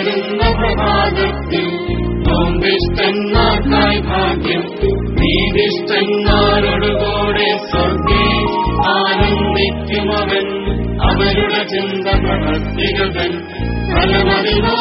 വളരുന്ന പ്രഭാതത്തിൽ നോമ്പിഷ്ടന്മാർക്കായി ഭാഗ്യം നീതിഷ്ടന്മാരോടുകൂടെ സ്വർഗേ ആനന്ദിക്കുമവൻ അവരുടെ ചിന്ത പ്രവർത്തികവൻ ഫലമറിവോ